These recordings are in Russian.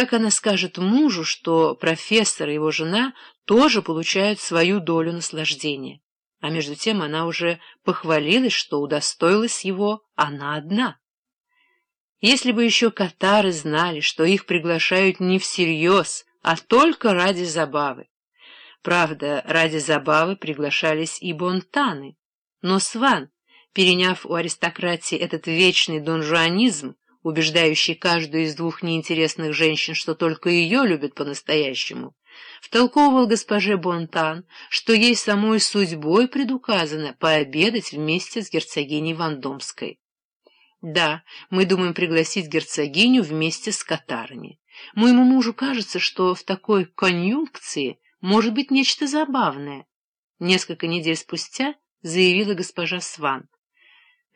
Как она скажет мужу, что профессор и его жена тоже получают свою долю наслаждения? А между тем она уже похвалилась, что удостоилась его она одна. Если бы еще катары знали, что их приглашают не всерьез, а только ради забавы. Правда, ради забавы приглашались и бонтаны. Но Сван, переняв у аристократии этот вечный донжуанизм, убеждающий каждую из двух неинтересных женщин, что только ее любят по-настоящему, втолковывал госпоже Бонтан, что ей самой судьбой предуказано пообедать вместе с герцогиней Вандомской. Да, мы думаем пригласить герцогиню вместе с катарами. Моему мужу кажется, что в такой конъюнкции может быть нечто забавное. Несколько недель спустя заявила госпожа Сван.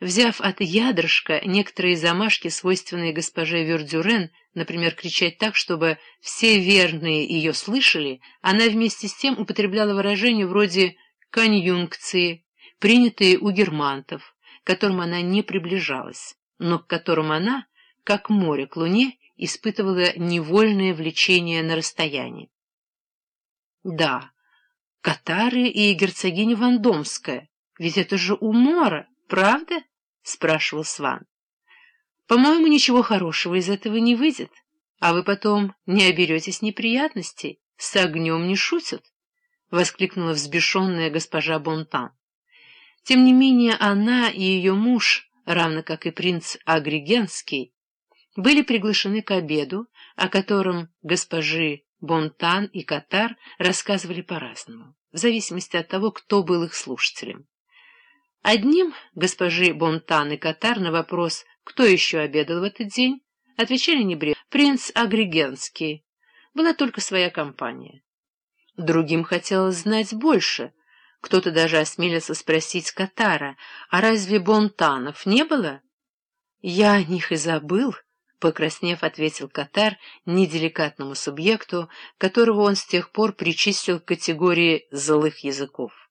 Взяв от ядрышка некоторые замашки, свойственные госпоже Вердюрен, например, кричать так, чтобы все верные ее слышали, она вместе с тем употребляла выражения вроде «конъюнкции», принятые у германтов, к которым она не приближалась, но к которым она, как море к луне, испытывала невольное влечение на расстоянии. Да, Катары и герцогиня Вандомская, ведь это же умора, правда? — спрашивал Сван. — По-моему, ничего хорошего из этого не выйдет, а вы потом не оберетесь неприятностей, с огнем не шутят, — воскликнула взбешенная госпожа Бонтан. Тем не менее, она и ее муж, равно как и принц Агригенский, были приглашены к обеду, о котором госпожи Бонтан и Катар рассказывали по-разному, в зависимости от того, кто был их слушателем. Одним госпожи Бонтан и Катар на вопрос, кто еще обедал в этот день, отвечали небрежно «Принц Агригенский». Была только своя компания. Другим хотелось знать больше. Кто-то даже осмелился спросить Катара, а разве Бонтанов не было? «Я о них и забыл», — покраснев, ответил Катар неделикатному субъекту, которого он с тех пор причислил к категории злых языков.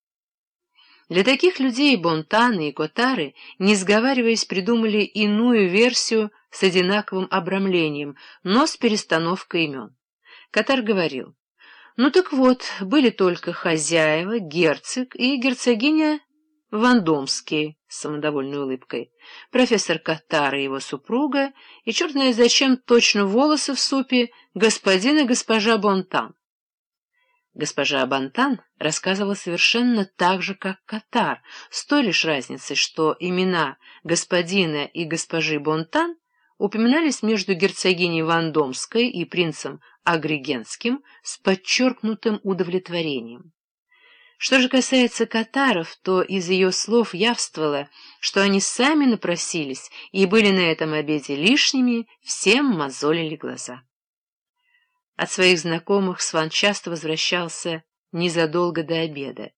Для таких людей Бонтаны и Котары, не сговариваясь, придумали иную версию с одинаковым обрамлением, но с перестановкой имен. Катар говорил, «Ну так вот, были только хозяева, герцог и герцогиня Вандомские с самодовольной улыбкой, профессор Катар и его супруга, и черт знает зачем точно волосы в супе господин и госпожа Бонтан. Госпожа Бонтан рассказывала совершенно так же, как Катар, с той лишь разницей, что имена господина и госпожи Бонтан упоминались между герцогиней Вандомской и принцем Агригенским с подчеркнутым удовлетворением. Что же касается катаров, то из ее слов явствовало, что они сами напросились и были на этом обеде лишними, всем мозолили глаза. От своих знакомых Сван часто возвращался незадолго до обеда.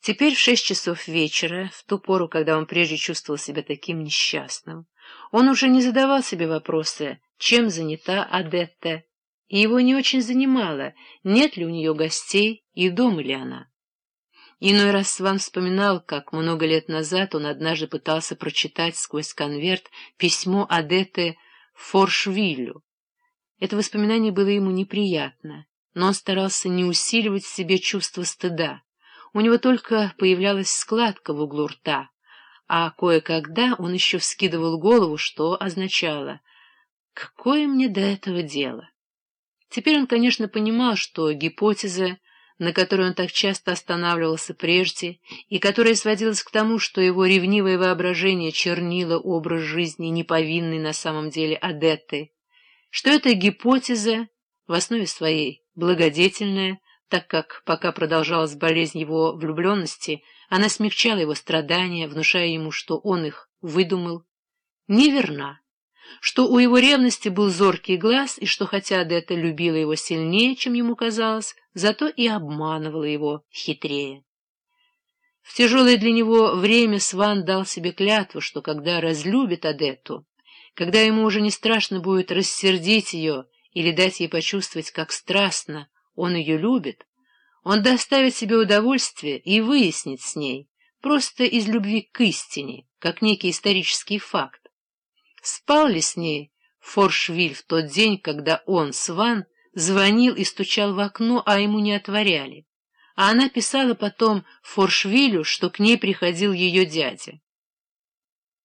Теперь в шесть часов вечера, в ту пору, когда он прежде чувствовал себя таким несчастным, он уже не задавал себе вопроса, чем занята Адетта, и его не очень занимало, нет ли у нее гостей и дома ли она. Иной раз Сван вспоминал, как много лет назад он однажды пытался прочитать сквозь конверт письмо Адетты Форшвиллю. Это воспоминание было ему неприятно, но он старался не усиливать в себе чувство стыда. У него только появлялась складка в углу рта, а кое-когда он еще вскидывал голову, что означало «Какое мне до этого дело?». Теперь он, конечно, понимал, что гипотеза на которой он так часто останавливался прежде, и которая сводилась к тому, что его ревнивое воображение чернило образ жизни неповинной на самом деле Адетты, что эта гипотеза в основе своей благодетельная, так как, пока продолжалась болезнь его влюбленности, она смягчала его страдания, внушая ему, что он их выдумал, неверна что у его ревности был зоркий глаз, и что, хотя Адетта любила его сильнее, чем ему казалось, зато и обманывала его хитрее. В тяжелое для него время Сван дал себе клятву, что когда разлюбит Адетту, когда ему уже не страшно будет рассердить ее или дать ей почувствовать, как страстно он ее любит, он доставит себе удовольствие и выяснит с ней, просто из любви к истине, как некий исторический факт, спал ли с ней Форшвиль в тот день, когда он, Сван, звонил и стучал в окно, а ему не отворяли. А она писала потом Форшвилю, что к ней приходил ее дядя.